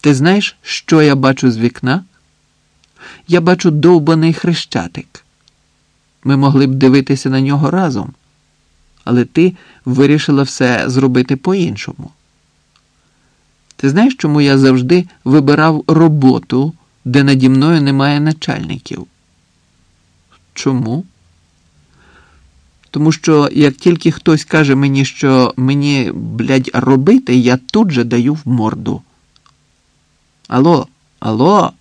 Ти знаєш, що я бачу з вікна? Я бачу довбаний хрещатик. Ми могли б дивитися на нього разом, але ти вирішила все зробити по-іншому. Ти знаєш, чому я завжди вибирав роботу, де наді мною немає начальників? Чому? Тому що як тільки хтось каже мені, що мені, блядь, робити, я тут же даю в морду. Алло, алло.